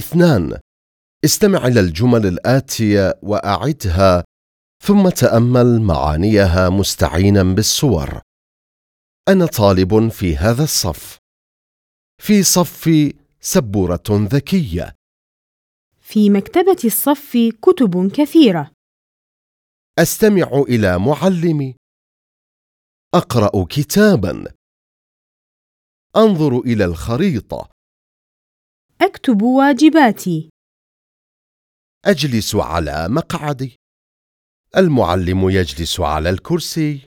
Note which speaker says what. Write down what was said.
Speaker 1: اثنان. استمع إلى الجمل الآتية وأعدها ثم تأمل معانيها مستعينا بالصور. أنا طالب في هذا الصف. في صفي سبورة ذكية.
Speaker 2: في مكتبة الصف كتب كثيرة.
Speaker 1: أستمع إلى معلمي. أقرأ كتابا. أنظر إلى الخريطة.
Speaker 2: أكتب واجباتي.
Speaker 1: أجلس على مقعدي المعلم يجلس على الكرسي